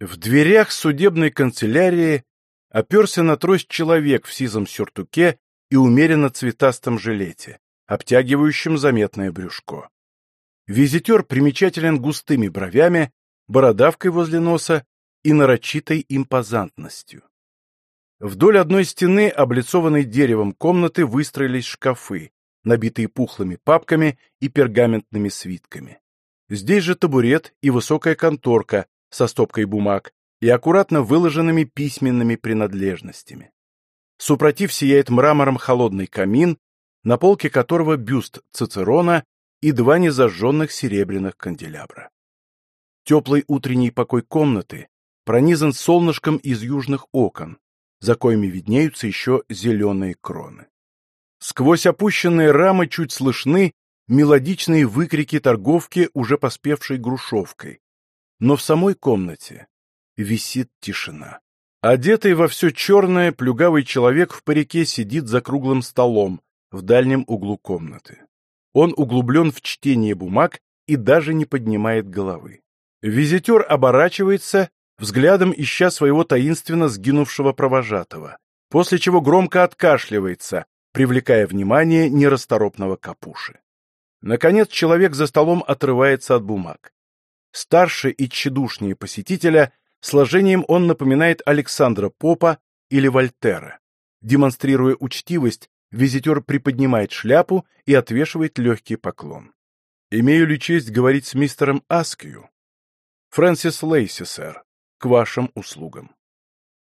В дверях судебной канцелярии оперся на трость человек в сизом сюртуке и умеренно цветастом жилете, обтягивающем заметное брюшко. Визитер примечателен густыми бровями, бородавкой возле носа и нарочитой импозантностью. Вдоль одной стены, облицованной деревом комнаты, выстроились шкафы, набитые пухлыми папками и пергаментными свитками. Здесь же табурет и высокая конторка со стопкой бумаг и аккуратно выложенными письменными принадлежностями. Супротив сияет мрамором холодный камин, на полке которого бюст Цицерона и два незажженных серебряных канделябра. Теплый утренний покой комнаты пронизан солнышком из южных окон, за коими виднеются еще зеленые кроны. Сквозь опущенные рамы чуть слышны мелодичные выкрики торговки, уже поспевшей грушевкой. Но в самой комнате висит тишина. Одетый во все черное, плюгавый человек в парике сидит за круглым столом в дальнем углу комнаты. Он углублен в чтение бумаг и даже не поднимает головы. Визитер оборачивается, взглядом ища своего таинственно сгинувшего провожатого, после чего громко откашливается, привлекая внимание нерасторопного капуши. Наконец человек за столом отрывается от бумаг. Старше и тщедушнее посетителя, сложением он напоминает Александра Попа или Вольтера. Демонстрируя учтивость, визитер приподнимает шляпу и отвешивает легкий поклон. «Имею ли честь говорить с мистером Аскью?» «Фрэнсис Лейси, сэр, к вашим услугам».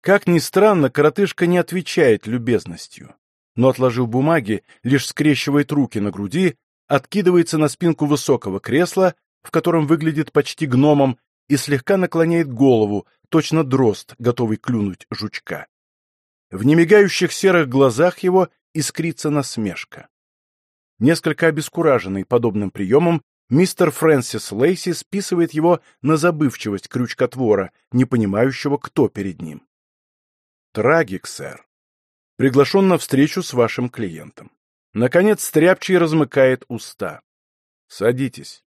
Как ни странно, коротышка не отвечает любезностью, но, отложив бумаги, лишь скрещивает руки на груди откидывается на спинку высокого кресла, в котором выглядит почти гномом, и слегка наклоняет голову, точно дрозд, готовый клюнуть жучка. В немигающих серых глазах его искрится насмешка. Несколько обескураженный подобным приемом, мистер Фрэнсис Лейси списывает его на забывчивость крючкотвора, не понимающего, кто перед ним. Трагик, сэр. Приглашен на встречу с вашим клиентом. Наконец Стряпчий размыкает уста. «Садитесь».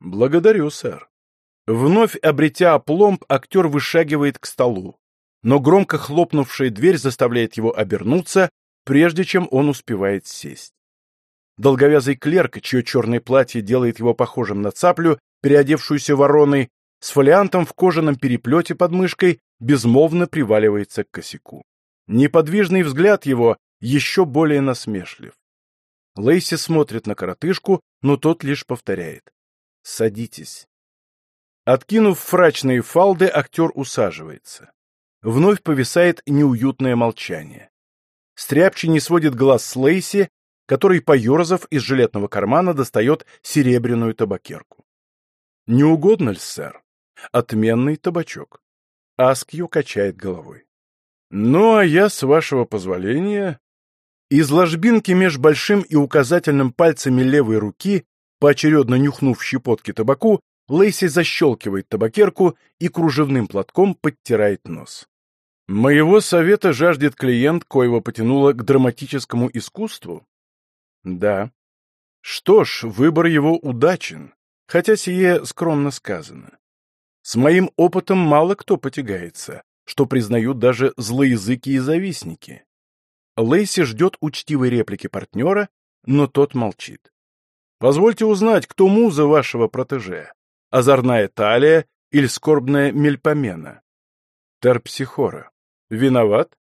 «Благодарю, сэр». Вновь обретя опломб, актер вышагивает к столу, но громко хлопнувшая дверь заставляет его обернуться, прежде чем он успевает сесть. Долговязый клерк, чье черное платье делает его похожим на цаплю, переодевшуюся вороной, с фолиантом в кожаном переплете под мышкой, безмолвно приваливается к косяку. Неподвижный взгляд его еще более насмешлив. Лейси смотрит на коротышку, но тот лишь повторяет. «Садитесь». Откинув фрачные фалды, актер усаживается. Вновь повисает неуютное молчание. Стряпчий не сводит глаз с Лейси, который, поерзав из жилетного кармана, достает серебряную табакерку. «Не угодно ли, сэр? Отменный табачок». Аскью качает головой. «Ну, а я, с вашего позволения, из ложбинки меж большим и указательным пальцами левой руки, поочередно нюхнув щепотки табаку, Лейси защелкивает табакерку и кружевным платком подтирает нос. Моего совета жаждет клиент, коего потянуло к драматическому искусству? Да. Что ж, выбор его удачен, хотя сие скромно сказано. С моим опытом мало кто потягается, что признают даже злоязыкие завистники. Лейси ждет учтивой реплики партнера, но тот молчит. «Позвольте узнать, кто муза вашего протеже? Озорная талия или скорбная мельпомена?» «Терпсихора. Виноват?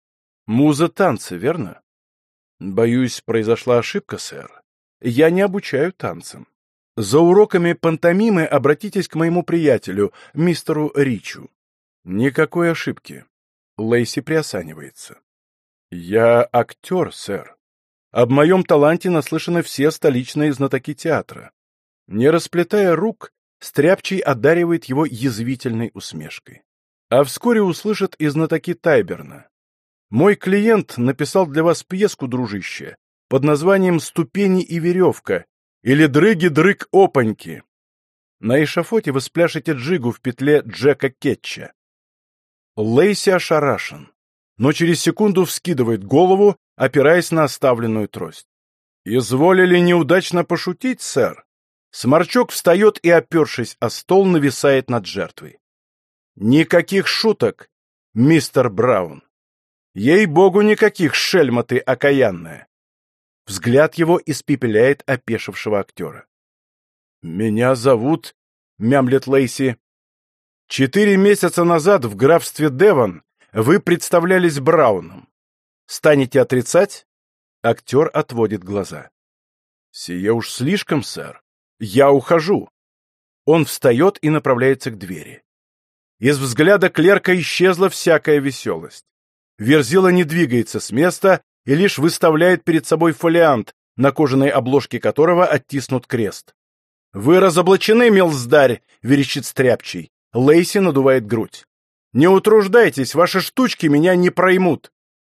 Муза танца, верно?» «Боюсь, произошла ошибка, сэр. Я не обучаю танцам. За уроками пантомимы обратитесь к моему приятелю, мистеру Ричу». «Никакой ошибки». Лейси приосанивается. «Я актер, сэр. Об моем таланте наслышаны все столичные знатоки театра». Не расплетая рук, Стряпчий одаривает его язвительной усмешкой. А вскоре услышат и знатоки Тайберна. «Мой клиент написал для вас пьеску, дружище, под названием «Ступени и веревка» или «Дрыги-дрыг-опаньки». На эшафоте вы спляшете джигу в петле Джека Кетча. Лейси ошарашен но через секунду вскидывает голову, опираясь на оставленную трость. «Изволили неудачно пошутить, сэр?» Сморчок встает и, опершись о стол, нависает над жертвой. Никаких шуток, мистер Браун. Ей-богу, никаких шельма ты окаянная. Взгляд его испепеляет опешившего актера. «Меня зовут...» — мямлет Лейси. «Четыре месяца назад в графстве Девон вы представлялись Брауном. Станете отрицать?» Актер отводит глаза. «Сие уж слишком, сэр. Я ухожу». Он встает и направляется к двери. Из взгляда клерка исчезла всякая веселость. Верзила не двигается с места и лишь выставляет перед собой фолиант, на кожаной обложке которого оттиснут крест. «Вы разоблачены, милздарь!» — верещит стряпчий. Лейси надувает грудь. «Не утруждайтесь, ваши штучки меня не проймут.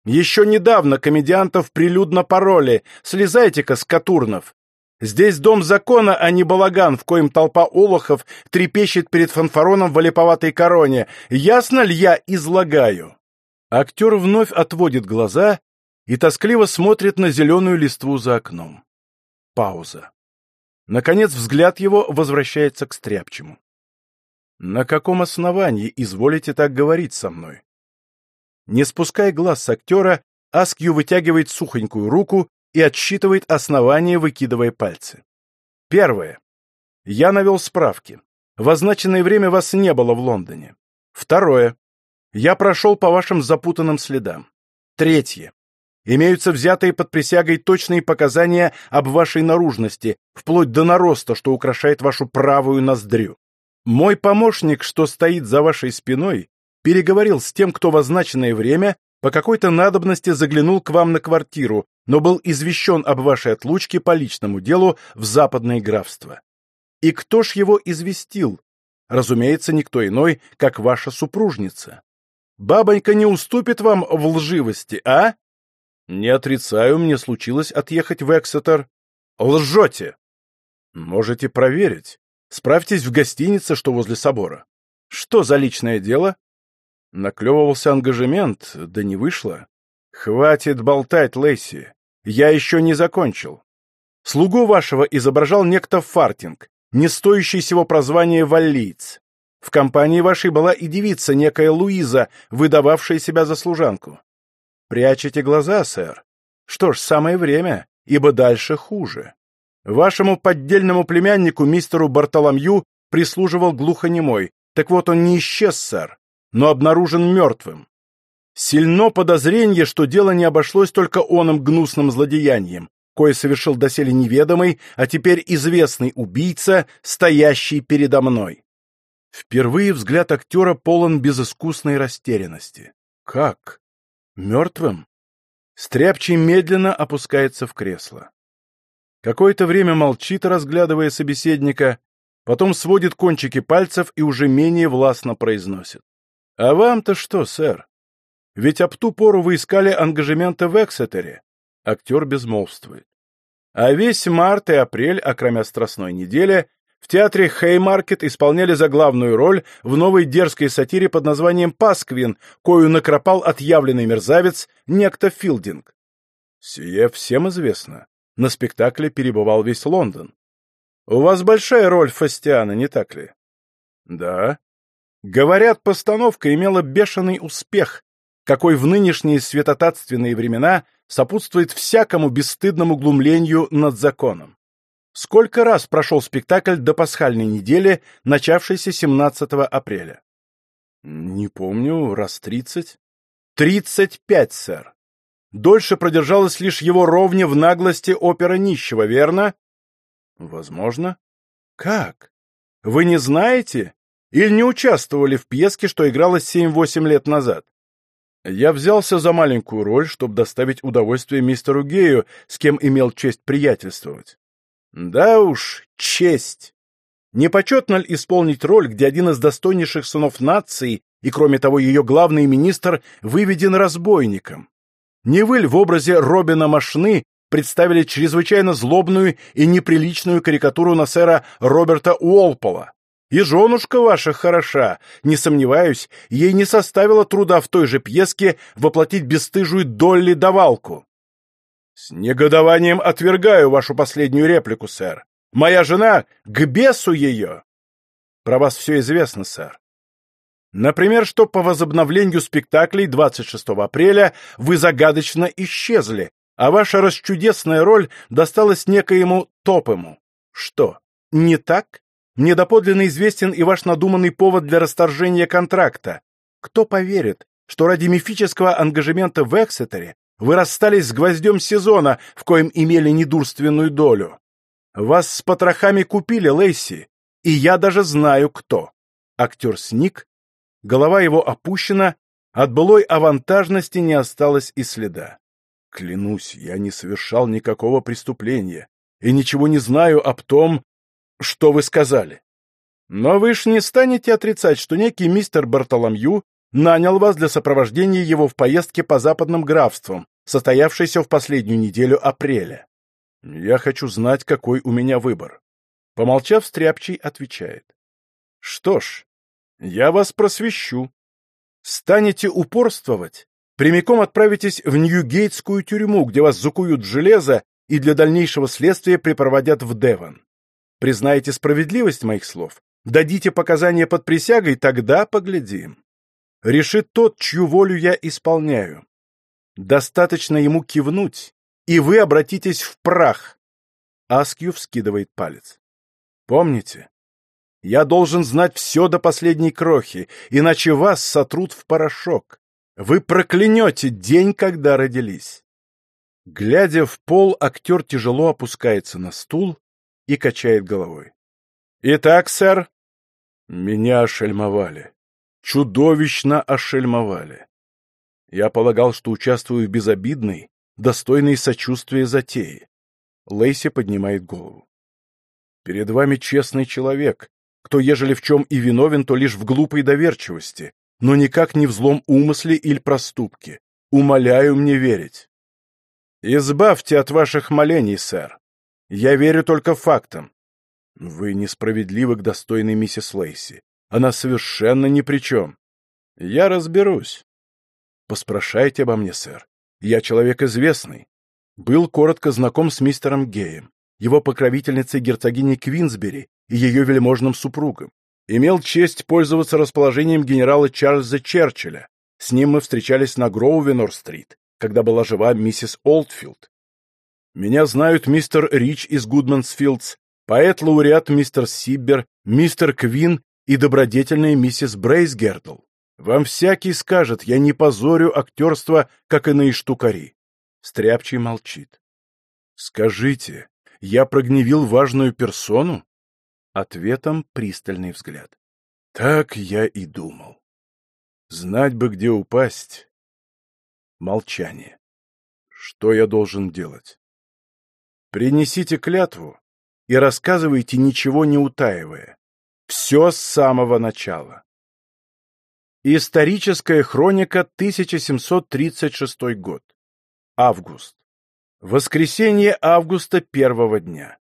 Еще недавно комедиантов прилюдно пароли. Слезайте-ка с Катурнов. Здесь дом закона, а не балаган, в коем толпа олухов трепещет перед фанфароном в олиповатой короне. Ясно ли я излагаю?» Актер вновь отводит глаза и тоскливо смотрит на зеленую листву за окном. Пауза. Наконец взгляд его возвращается к стряпчему. «На каком основании изволите так говорить со мной?» Не спуская глаз с актера, Аскью вытягивает сухонькую руку и отсчитывает основания, выкидывая пальцы. Первое. Я навел справки. В означенное время вас не было в Лондоне. Второе. Я прошел по вашим запутанным следам. Третье. Имеются взятые под присягой точные показания об вашей наружности, вплоть до нароста, что украшает вашу правую ноздрю. Мой помощник, что стоит за вашей спиной, переговорил с тем, кто в означенное время по какой-то надобности заглянул к вам на квартиру, но был извещен об вашей отлучке по личному делу в западное графство. И кто ж его известил? Разумеется, никто иной, как ваша супружница. Бабонька не уступит вам в лживости, а? Не отрицаю, мне случилось отъехать в Эксетер. Лжете! Можете проверить. Справьтесь в гостинице, что возле собора. Что за личное дело? Наклевывался ангажемент, да не вышло. Хватит болтать, Лейси. Я еще не закончил. Слугу вашего изображал некто Фартинг, не стоящий сего прозвания валлиец. В компании вашей была и девица, некая Луиза, выдававшая себя за служанку. Прячете глаза, сэр. Что ж, самое время, ибо дальше хуже. Вашему поддельному племяннику, мистеру Бартоломью, прислуживал глухонемой. Так вот, он не исчез, сэр, но обнаружен мертвым. Сильно подозрение, что дело не обошлось только оным гнусным злодеянием, кое совершил доселе неведомый, а теперь известный убийца, стоящий передо мной. Впервые взгляд актера полон безыскусной растерянности. Как? Мертвым? Стряпчий медленно опускается в кресло. Какое-то время молчит, разглядывая собеседника, потом сводит кончики пальцев и уже менее властно произносит. «А вам-то что, сэр? Ведь об ту пору вы искали ангажемента в Эксетере». Актер безмолвствует. А весь март и апрель, окромя страстной недели, в театре Хеймаркет исполняли заглавную роль в новой дерзкой сатире под названием «Пасквин», кою накропал отъявленный мерзавец некто Филдинг. Сие всем известно. На спектакле перебывал весь Лондон. У вас большая роль Фастиана, не так ли? Да. Говорят, постановка имела бешеный успех, какой в нынешние светотатственные времена сопутствует всякому бесстыдному глумлению над законом. Сколько раз прошел спектакль до пасхальной недели, начавшейся 17 апреля? Не помню, раз тридцать. Тридцать пять, сэр. Дольше продержалась лишь его ровня в наглости опера нищего, верно? Возможно. Как? Вы не знаете? Или не участвовали в пьеске, что игралась семь-восемь лет назад? Я взялся за маленькую роль, чтобы доставить удовольствие мистеру Гею, с кем имел честь приятельствовать. Да уж, честь! Не почетно ли исполнить роль, где один из достойнейших сынов нации и, кроме того, ее главный министр выведен разбойником? Не вы ли в образе Робина Машны представили чрезвычайно злобную и неприличную карикатуру на сэра Роберта Уолпола? И женушка ваша хороша, не сомневаюсь, ей не составило труда в той же пьеске воплотить бесстыжую Долли Давалку. «С негодованием отвергаю вашу последнюю реплику, сэр. Моя жена — к бесу ее!» «Про вас все известно, сэр. Например, что по возобновлению спектаклей 26 апреля вы загадочно исчезли, а ваша расчудесная роль досталась некоему Топему. Что, не так? Мне доподлинно известен и ваш надуманный повод для расторжения контракта. Кто поверит, что ради мифического ангажемента в Эксетере вы расстались с гвоздем сезона, в коем имели недурственную долю? Вас с потрохами купили, Лейси, и я даже знаю, кто. Актер сник, голова его опущена, от былой авантажности не осталось и следа. Клянусь, я не совершал никакого преступления и ничего не знаю об том, что вы сказали. Но вы ж не станете отрицать, что некий мистер Бартоломью нанял вас для сопровождения его в поездке по западным графствам, состоявшейся в последнюю неделю апреля. Я хочу знать, какой у меня выбор. Помолчав, Стряпчий отвечает. Что ж, я вас просвещу. Станете упорствовать, прямиком отправитесь в Ньюгейтскую тюрьму, где вас закуют в железо и для дальнейшего следствия припроводят в Девон. Признаете справедливость моих слов? Дадите показания под присягой, тогда поглядим. Решит тот, чью волю я исполняю. Достаточно ему кивнуть, и вы обратитесь в прах. Аскью вскидывает палец. Помните, я должен знать все до последней крохи, иначе вас сотрут в порошок. Вы проклянете день, когда родились. Глядя в пол, актер тяжело опускается на стул и качает головой. «Итак, сэр?» «Меня ошельмовали. Чудовищно ошельмовали. Я полагал, что участвую в безобидной, достойной сочувствия затее». Лейси поднимает голову. «Перед вами честный человек, кто, ежели в чем и виновен, то лишь в глупой доверчивости, но никак не в злом умысле или проступке. Умоляю мне верить». «Избавьте от ваших молений, сэр. Я верю только фактам. Вы несправедливы к достойной миссис Лейси. Она совершенно ни при чем. Я разберусь. Поспрашайте обо мне, сэр. Я человек известный. Был коротко знаком с мистером Геем, его покровительницей герцогиней Квинсбери и ее вельможным супругом. Имел честь пользоваться расположением генерала Чарльза Черчилля. С ним мы встречались на Гроувенор-стрит, когда была жива миссис Олдфилд. Меня знают мистер Рич из Гудмансфилдс, поэт-лауреат мистер Сиббер, мистер Квин и добродетельная миссис Брейсгердл. Вам всякий скажет, я не позорю актерство, как иные штукари. Стряпчий молчит. Скажите, я прогневил важную персону? Ответом пристальный взгляд. Так я и думал. Знать бы, где упасть. Молчание. Что я должен делать? Принесите клятву и рассказывайте, ничего не утаивая. Все с самого начала. Историческая хроника, 1736 год. Август. Воскресенье августа первого дня.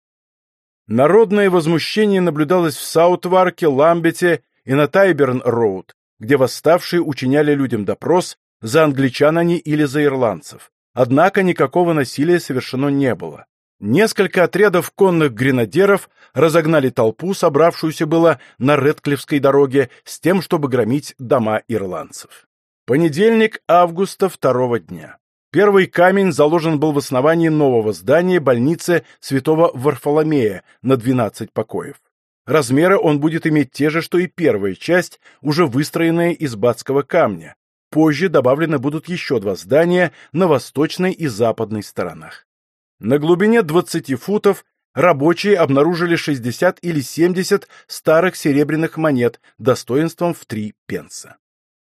Народное возмущение наблюдалось в Саутварке, Ламбете и на Тайберн-Роуд, где восставшие учиняли людям допрос, за англичан они или за ирландцев. Однако никакого насилия совершено не было. Несколько отрядов конных гренадеров разогнали толпу, собравшуюся было на Редклифской дороге, с тем, чтобы громить дома ирландцев. Понедельник августа второго дня. Первый камень заложен был в основании нового здания больницы святого Варфоломея на 12 покоев. Размеры он будет иметь те же, что и первая часть, уже выстроенная из батского камня. Позже добавлены будут еще два здания на восточной и западной сторонах. На глубине 20 футов рабочие обнаружили 60 или 70 старых серебряных монет достоинством в 3 пенса.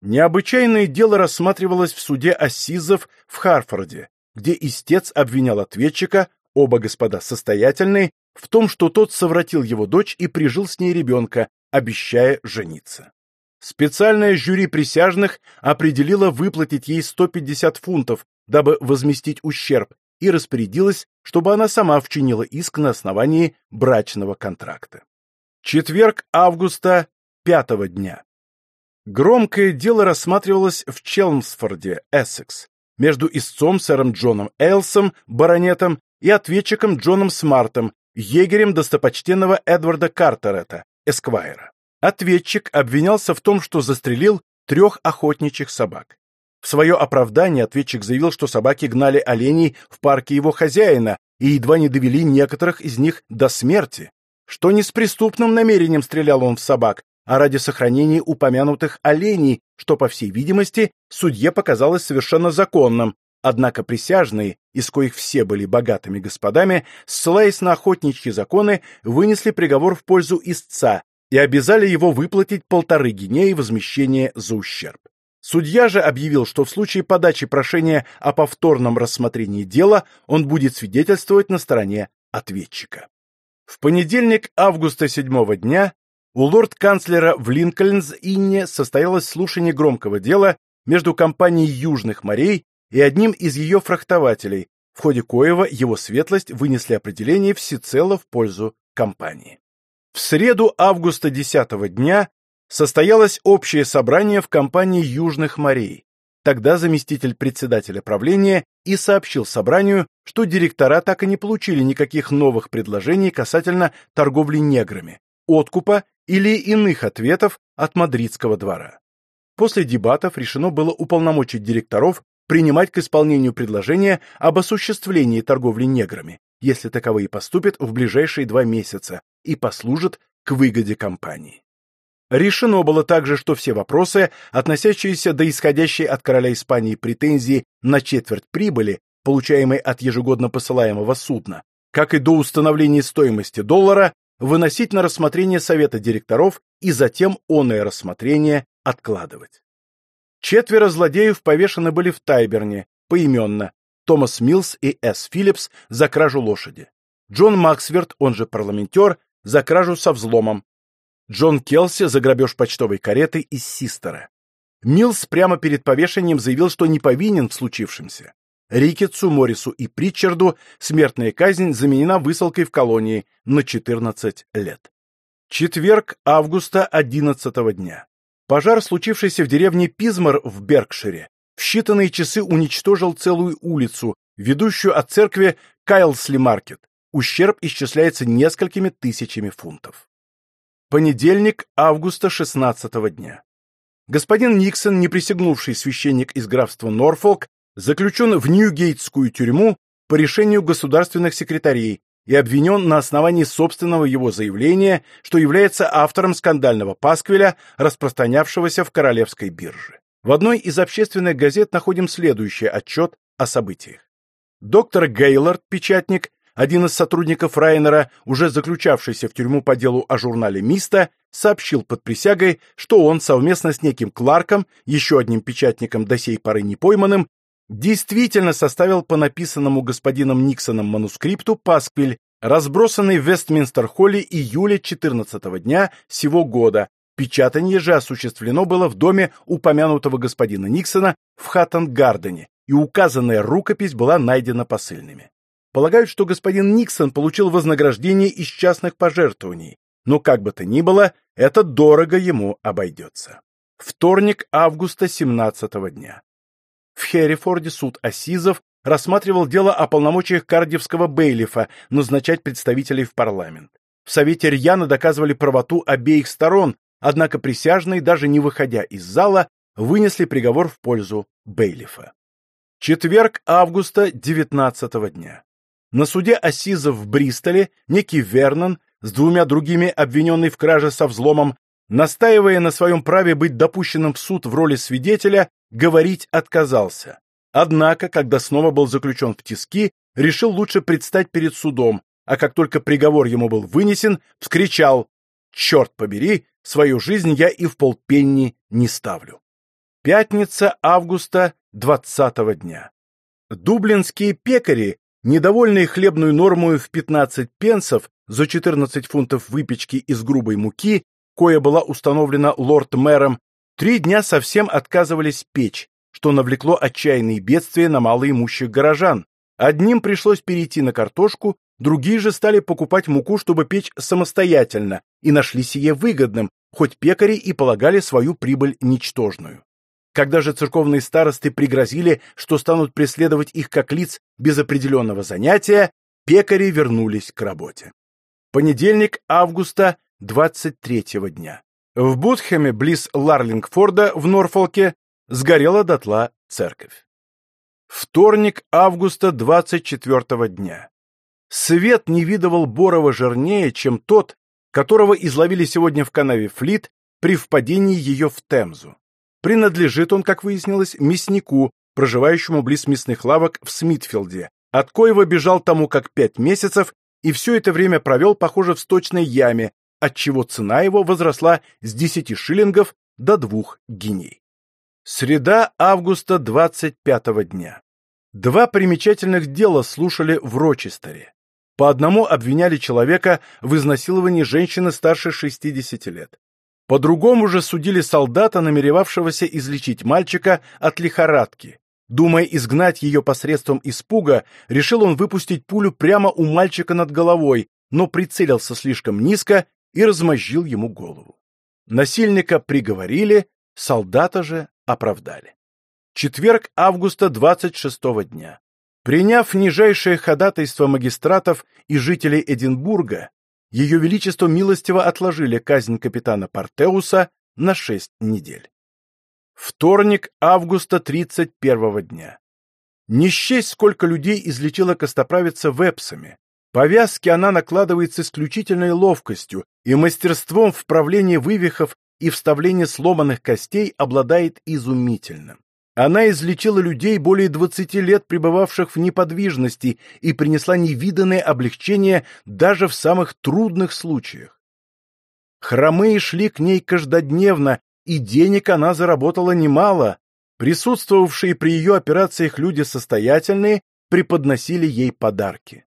Необычайное дело рассматривалось в суде Ассизов в Харфорде, где истец обвинял ответчика, оба господа состоятельные, в том, что тот совратил его дочь и прижил с ней ребенка, обещая жениться. Специальное жюри присяжных определило выплатить ей 150 фунтов, дабы возместить ущерб, и распорядилась, чтобы она сама вчинила иск на основании брачного контракта. Четверг августа пятого дня. Громкое дело рассматривалось в Челмсфорде, Эссекс, между истцом сэром Джоном Эйлсом, баронетом, и ответчиком Джоном Смартом, егерем достопочтенного Эдварда Картерета, эсквайра. Ответчик обвинялся в том, что застрелил трех охотничьих собак. В свое оправдание ответчик заявил, что собаки гнали оленей в парке его хозяина и едва не довели некоторых из них до смерти, что не с преступным намерением стрелял он в собак, а ради сохранения упомянутых оленей, что, по всей видимости, судье показалось совершенно законным, однако присяжные, из коих все были богатыми господами, ссылаясь на охотничьи законы, вынесли приговор в пользу истца и обязали его выплатить полторы гинеи возмещения за ущерб. Судья же объявил, что в случае подачи прошения о повторном рассмотрении дела он будет свидетельствовать на стороне ответчика. В понедельник августа седьмого дня у лорд-канцлера в Линкольнс-Инне состоялось слушание громкого дела между компанией Южных морей и одним из ее фрахтователей, в ходе коего его светлость вынесли определение всецело в пользу компании. В среду августа 10 дня состоялось общее собрание в компании Южных морей. Тогда заместитель председателя правления и сообщил собранию, что директора так и не получили никаких новых предложений касательно торговли неграми, откупа или иных ответов от мадридского двора. После дебатов решено было уполномочить директоров принимать к исполнению предложения об осуществлении торговли неграми, если таковые поступят в ближайшие два месяца и послужат к выгоде компании. Решено было также, что все вопросы, относящиеся до исходящей от короля Испании претензии на четверть прибыли, получаемой от ежегодно посылаемого судна, как и до установления стоимости доллара, выносить на рассмотрение Совета директоров и затем оное рассмотрение откладывать. Четверо злодеев повешены были в Тайберне, поименно, Томас Милс и С. Филлипс за кражу лошади, Джон Максверт, он же парламентер, за кражу со взломом, Джон Келси за грабеж почтовой кареты из Систера. Милс прямо перед повешением заявил, что не повинен в случившемся. Рикетсу, Моррису и Притчарду смертная казнь заменена высылкой в колонии на 14 лет. Четверг августа 11 дня. Пожар, случившийся в деревне Пизмар в Беркшире, в считанные часы уничтожил целую улицу, ведущую от церкви Кайлсли-Маркет. Ущерб исчисляется несколькими тысячами фунтов. Понедельник, августа 16 дня. Господин Никсон, не присягнувший священник из графства Норфолк, заключен в Ньюгейтскую тюрьму по решению государственных секретарей и обвинен на основании собственного его заявления, что является автором скандального пасквиля, распространявшегося в Королевской бирже. В одной из общественных газет находим следующий отчет о событиях. Доктор Гейлорд, печатник, один из сотрудников Райнера, уже заключавшийся в тюрьму по делу о журнале «Миста», сообщил под присягой, что он совместно с неким Кларком, еще одним печатником до сей поры не пойманным, действительно составил по написанному господином Никсоном манускрипту пасквиль, разбросанный в Вестминстер-холле июля 14 дня сего года. Печатание же осуществлено было в доме упомянутого господина Никсона в Хаттон-Гардене, и указанная рукопись была найдена посыльными. Полагают, что господин Никсон получил вознаграждение из частных пожертвований, но как бы то ни было, это дорого ему обойдется. Вторник августа 17 дня. В Херрифорде суд Асизов рассматривал дело о полномочиях кардивского бейлифа назначать представителей в парламент. В Совете рьяно доказывали правоту обеих сторон, однако присяжные, даже не выходя из зала, вынесли приговор в пользу бейлифа. Четверг августа 19 дня. На суде Ассизов в Бристоле некий Вернон с двумя другими обвиненный в краже со взломом, настаивая на своем праве быть допущенным в суд в роли свидетеля, говорить отказался. Однако, когда снова был заключен в тиски, решил лучше предстать перед судом, а как только приговор ему был вынесен, вскричал «Черт побери, свою жизнь я и в полпенни не ставлю». Пятница августа 20 дня. Дублинские пекари Недовольные хлебную норму в 15 пенсов за 14 фунтов выпечки из грубой муки, кое была установлена лорд-мэром, три дня совсем отказывались печь, что навлекло отчаянные бедствия на малоимущих горожан. Одним пришлось перейти на картошку, другие же стали покупать муку, чтобы печь самостоятельно, и нашли сие выгодным, хоть пекари и полагали свою прибыль ничтожную. Когда же церковные старосты пригрозили, что станут преследовать их как лиц без определенного занятия, пекари вернулись к работе. Понедельник августа 23 дня. В Бутхеме, близ Ларлингфорда, в Норфолке, сгорела дотла церковь. Вторник августа 24 дня. Свет не видывал Борова жирнее, чем тот, которого изловили сегодня в канаве Флит при впадении ее в Темзу. Принадлежит он, как выяснилось, мяснику, проживающему близ мясных лавок в Смитфилде, от коего бежал тому как пять месяцев и все это время провел, похоже, в сточной яме, отчего цена его возросла с 10 шиллингов до двух гиней. Среда августа 25 дня. Два примечательных дела слушали в Рочестере. По одному обвиняли человека в изнасиловании женщины старше 60 лет. По другому же судили солдата, намеревавшегося излечить мальчика от лихорадки. Думая изгнать ее посредством испуга, решил он выпустить пулю прямо у мальчика над головой, но прицелился слишком низко и размозжил ему голову. Насильника приговорили, солдата же оправдали. Четверг августа 26 дня. Приняв нижайшее ходатайство магистратов и жителей Эдинбурга, Ее Величество милостиво отложили казнь капитана Портеуса на шесть недель. Вторник августа 31 дня. Не счесть, сколько людей излечила костоправица вепсами. Повязки она накладывает с исключительной ловкостью и мастерством вправления вывихов и вставления сломанных костей обладает изумительным. Она излечила людей, более 20 лет пребывавших в неподвижности, и принесла невиданное облегчение даже в самых трудных случаях. Хромые шли к ней каждодневно, и денег она заработала немало. Присутствовавшие при ее операциях люди состоятельные преподносили ей подарки.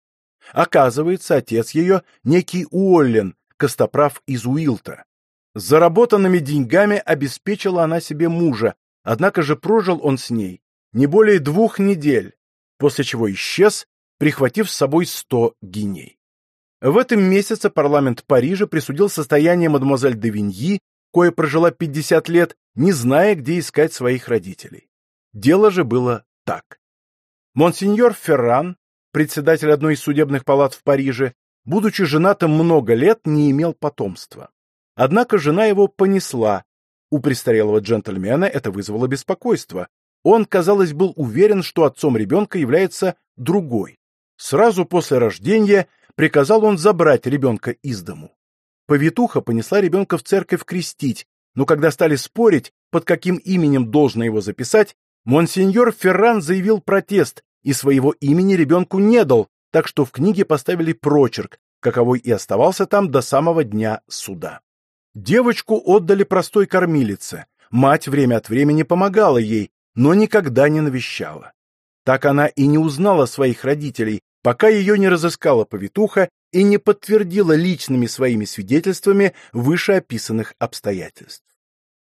Оказывается, отец ее — некий Уоллен, костоправ из Уилта. Заработанными деньгами обеспечила она себе мужа, однако же прожил он с ней не более двух недель, после чего исчез, прихватив с собой сто гиней. В этом месяце парламент Парижа присудил состояние мадемуазель де Виньи, кое прожила 50 лет, не зная, где искать своих родителей. Дело же было так. Монсеньор Ферран, председатель одной из судебных палат в Париже, будучи женатым много лет, не имел потомства. Однако жена его понесла. У престарелого джентльмена это вызвало беспокойство. Он, казалось, был уверен, что отцом ребенка является другой. Сразу после рождения приказал он забрать ребенка из дому. Повитуха понесла ребенка в церковь крестить, но когда стали спорить, под каким именем должно его записать, монсеньор Ферран заявил протест и своего имени ребенку не дал, так что в книге поставили прочерк, каковой и оставался там до самого дня суда. Девочку отдали простой кормилице. Мать время от времени помогала ей, но никогда не навещала. Так она и не узнала своих родителей, пока ее не разыскала повитуха и не подтвердила личными своими свидетельствами вышеописанных обстоятельств.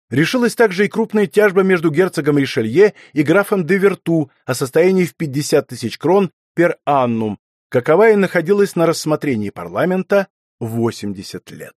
Решилась также и крупная тяжба между герцогом Ришелье и графом де Верту о состоянии в 50 тысяч крон пер аннум, каковая находилась на рассмотрении парламента 80 лет.